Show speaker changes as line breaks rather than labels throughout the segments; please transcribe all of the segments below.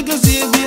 inclusive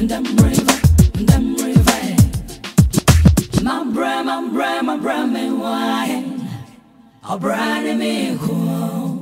Them river, them river. My bra, my bra, my bra, me wine. A brand me cool.